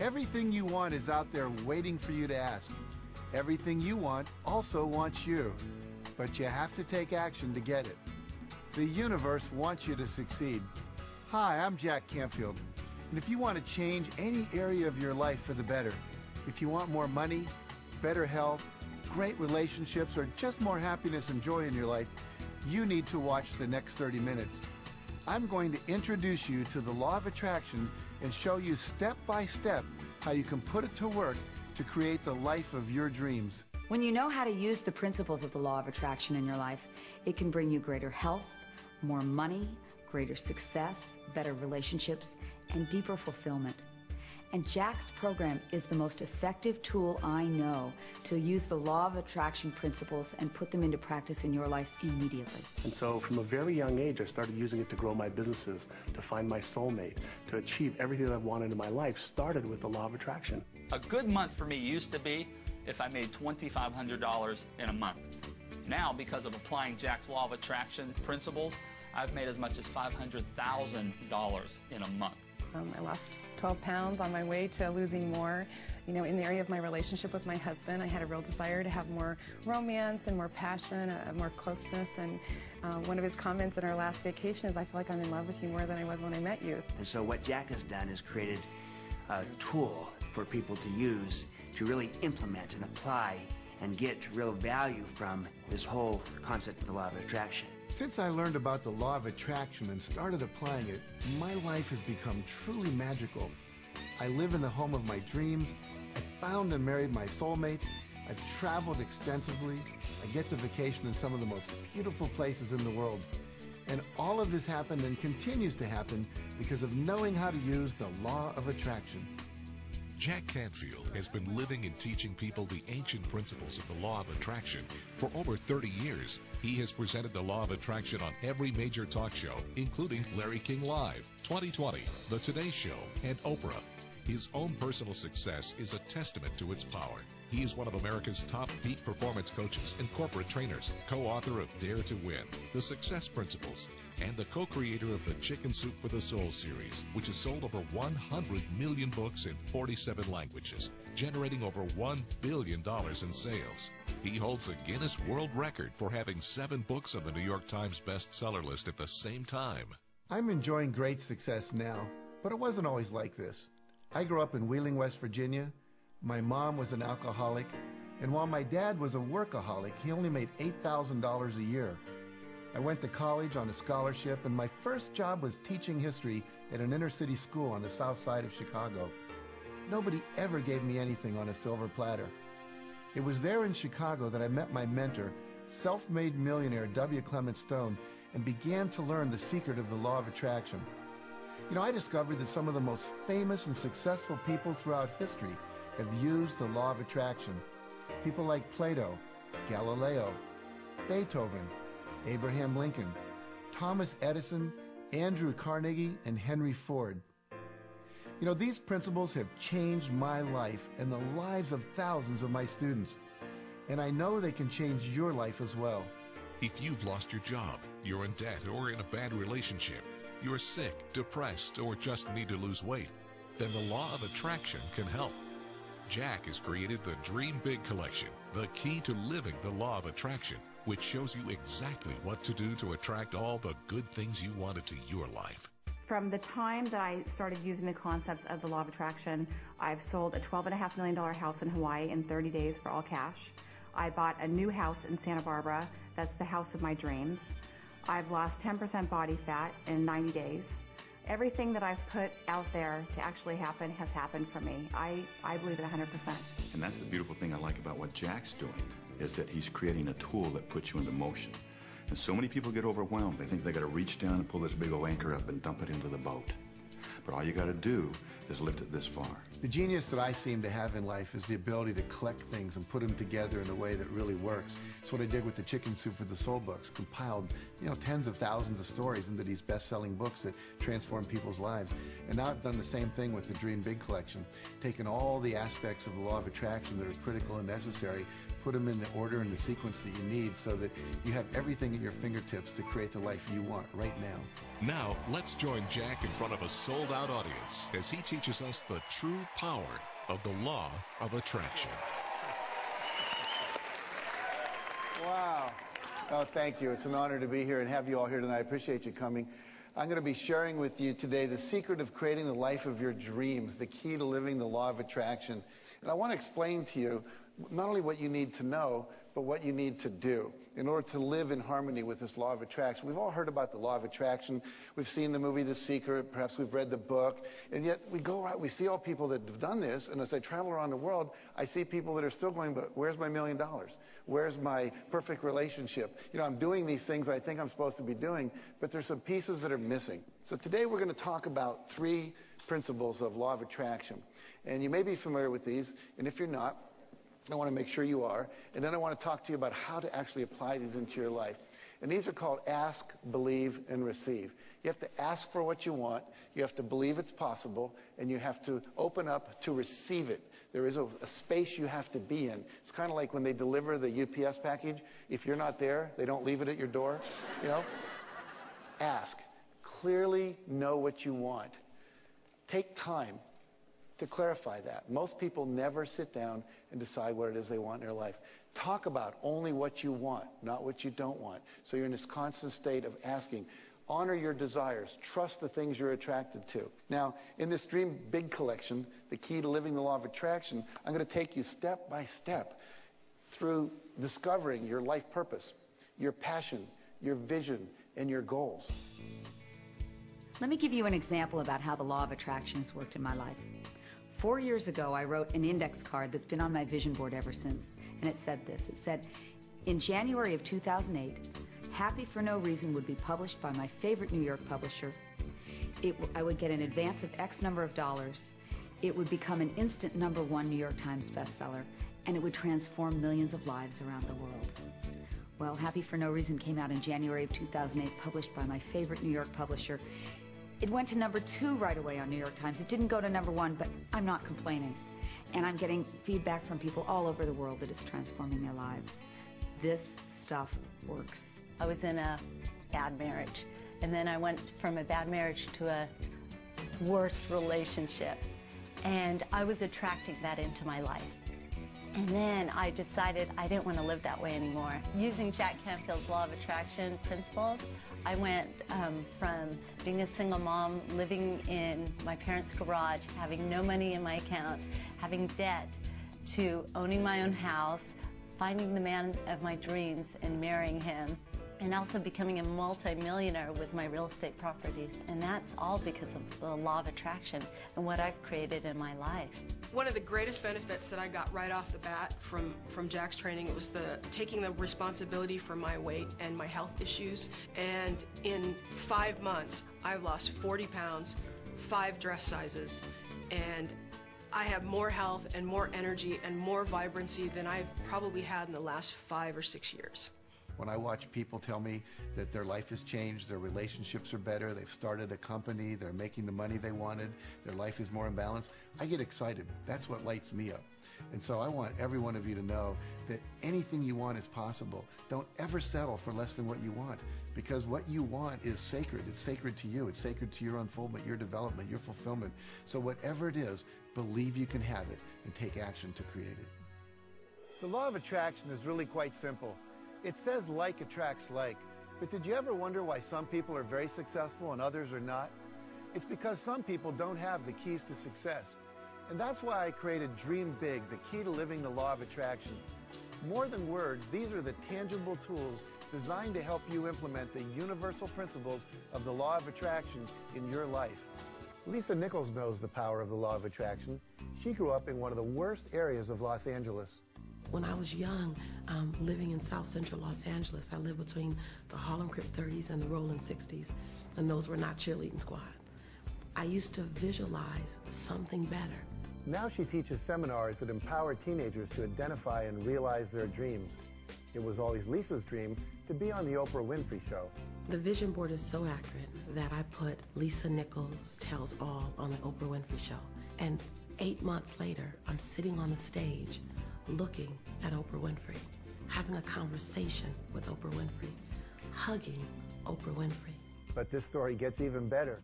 Everything you want is out there waiting for you to ask. Everything you want also wants you. But you have to take action to get it. The universe wants you to succeed. Hi, I'm Jack Canfield. And if you want to change any area of your life for the better, if you want more money, better health, great relationships, or just more happiness and joy in your life, you need to watch the next 30 minutes. I'm going to introduce you to the law of attraction and show you step by step how you can put it to work to create the life of your dreams. When you know how to use the principles of the law of attraction in your life, it can bring you greater health, more money, greater success, better relationships, and deeper fulfillment. And Jack's program is the most effective tool I know to use the law of attraction principles and put them into practice in your life immediately. And so from a very young age, I started using it to grow my businesses, to find my soulmate, to achieve everything that I've wanted in my life, started with the law of attraction. A good month for me used to be if I made $2,500 in a month. Now, because of applying Jack's law of attraction principles, I've made as much as $500,000 in a month. Um, I lost 12 pounds on my way to losing more. You know, in the area of my relationship with my husband, I had a real desire to have more romance and more passion, uh, more closeness. And uh, one of his comments in our last vacation is, I feel like I'm in love with you more than I was when I met you. And so what Jack has done is created a tool for people to use to really implement and apply and get real value from this whole concept of the law of attraction. Since I learned about the law of attraction and started applying it, my life has become truly magical. I live in the home of my dreams. I found and married my soulmate. I've traveled extensively. I get to vacation in some of the most beautiful places in the world. And all of this happened and continues to happen because of knowing how to use the law of attraction. Jack Canfield has been living and teaching people the ancient principles of the law of attraction for over 30 years. He has presented the law of attraction on every major talk show, including Larry King Live, 2020, The Today Show, and Oprah. His own personal success is a testament to its power. He is one of America's top peak performance coaches and corporate trainers, co-author of Dare to Win, The Success Principles, and the co-creator of the Chicken Soup for the Soul series, which has sold over 100 million books in 47 languages, generating over $1 billion in sales. He holds a Guinness World Record for having seven books on the New York Times bestseller list at the same time. I'm enjoying great success now, but it wasn't always like this. I grew up in Wheeling, West Virginia. My mom was an alcoholic, and while my dad was a workaholic, he only made $8,000 a year. I went to college on a scholarship, and my first job was teaching history at an inner city school on the south side of Chicago. Nobody ever gave me anything on a silver platter. It was there in Chicago that I met my mentor, self made millionaire W. Clement Stone, and began to learn the secret of the law of attraction. You know, I discovered that some of the most famous and successful people throughout history have used the law of attraction. People like Plato, Galileo, Beethoven, Abraham Lincoln, Thomas Edison, Andrew Carnegie, and Henry Ford. You know, these principles have changed my life and the lives of thousands of my students. And I know they can change your life as well. If you've lost your job, you're in debt, or in a bad relationship, you're sick, depressed, or just need to lose weight, then the law of attraction can help. Jack has created the Dream Big Collection, the key to living the law of attraction, which shows you exactly what to do to attract all the good things you want into your life. From the time that I started using the concepts of the law of attraction, I've sold a $12.5 million house in Hawaii in 30 days for all cash. I bought a new house in Santa Barbara. That's the house of my dreams. I've lost 10% body fat in 90 days. Everything that I've put out there to actually happen has happened for me. I, I believe it 100%. And that's the beautiful thing I like about what Jack's doing, is that he's creating a tool that puts you into motion. And so many people get overwhelmed. They think they got to reach down and pull this big old anchor up and dump it into the boat. But all you got to do is lift it this far. The genius that I seem to have in life is the ability to collect things and put them together in a way that really works. It's what I did with the Chicken Soup for the Soul books, compiled, you know, tens of thousands of stories into these best-selling books that transform people's lives. And now I've done the same thing with the Dream Big collection, taken all the aspects of the law of attraction that are critical and necessary, put them in the order and the sequence that you need so that you have everything at your fingertips to create the life you want right now. Now, let's join Jack in front of a sold audience as he teaches us the true power of the law of attraction. Wow. Oh, thank you. It's an honor to be here and have you all here tonight. I appreciate you coming. I'm going to be sharing with you today the secret of creating the life of your dreams, the key to living the law of attraction. And I want to explain to you not only what you need to know, but what you need to do in order to live in harmony with this law of attraction. We've all heard about the law of attraction. We've seen the movie The Secret. Perhaps we've read the book. And yet we go right, we see all people that have done this. And as I travel around the world, I see people that are still going, but where's my million dollars? Where's my perfect relationship? You know, I'm doing these things I think I'm supposed to be doing, but there's some pieces that are missing. So today we're going to talk about three principles of law of attraction. And you may be familiar with these. And if you're not, I want to make sure you are. And then I want to talk to you about how to actually apply these into your life. And these are called ask, believe, and receive. You have to ask for what you want, you have to believe it's possible, and you have to open up to receive it. There is a, a space you have to be in. It's kind of like when they deliver the UPS package. If you're not there, they don't leave it at your door. You know? ask. Clearly know what you want. Take time to clarify that. Most people never sit down and decide what it is they want in their life. Talk about only what you want, not what you don't want. So you're in this constant state of asking. Honor your desires. Trust the things you're attracted to. Now, in this Dream Big collection, The Key to Living the Law of Attraction, I'm going to take you step by step through discovering your life purpose, your passion, your vision, and your goals. Let me give you an example about how the law of attraction has worked in my life. Four years ago, I wrote an index card that's been on my vision board ever since, and it said this. It said, in January of 2008, Happy for No Reason would be published by my favorite New York publisher. It, I would get an advance of X number of dollars. It would become an instant number one New York Times bestseller, and it would transform millions of lives around the world. Well, Happy for No Reason came out in January of 2008, published by my favorite New York publisher, it went to number two right away on New York Times. It didn't go to number one, but I'm not complaining. And I'm getting feedback from people all over the world that it's transforming their lives. This stuff works. I was in a bad marriage, and then I went from a bad marriage to a worse relationship. And I was attracting that into my life. And then I decided I didn't want to live that way anymore. Using Jack Canfield's Law of Attraction principles, I went um, from being a single mom, living in my parents' garage, having no money in my account, having debt, to owning my own house, finding the man of my dreams and marrying him, and also becoming a multimillionaire with my real estate properties. And that's all because of the law of attraction and what I've created in my life. One of the greatest benefits that I got right off the bat from, from Jack's training was the taking the responsibility for my weight and my health issues. And in five months, I've lost 40 pounds, five dress sizes, and I have more health and more energy and more vibrancy than I've probably had in the last five or six years. When I watch people tell me that their life has changed, their relationships are better, they've started a company, they're making the money they wanted, their life is more in balance, I get excited. That's what lights me up. And so I want every one of you to know that anything you want is possible. Don't ever settle for less than what you want because what you want is sacred. It's sacred to you. It's sacred to your unfoldment, your development, your fulfillment. So whatever it is, believe you can have it and take action to create it. The law of attraction is really quite simple. It says like attracts like, but did you ever wonder why some people are very successful and others are not? It's because some people don't have the keys to success. And that's why I created Dream Big, the key to living the law of attraction. More than words, these are the tangible tools designed to help you implement the universal principles of the law of attraction in your life. Lisa Nichols knows the power of the law of attraction. She grew up in one of the worst areas of Los Angeles. When I was young, um, living in South Central Los Angeles, I lived between the Harlem Crip 30s and the Rolling 60s, and those were not cheerleading squad. I used to visualize something better. Now she teaches seminars that empower teenagers to identify and realize their dreams. It was always Lisa's dream to be on the Oprah Winfrey Show. The vision board is so accurate that I put Lisa Nichols Tells All on the Oprah Winfrey Show. And eight months later, I'm sitting on the stage looking at Oprah Winfrey, having a conversation with Oprah Winfrey, hugging Oprah Winfrey. But this story gets even better.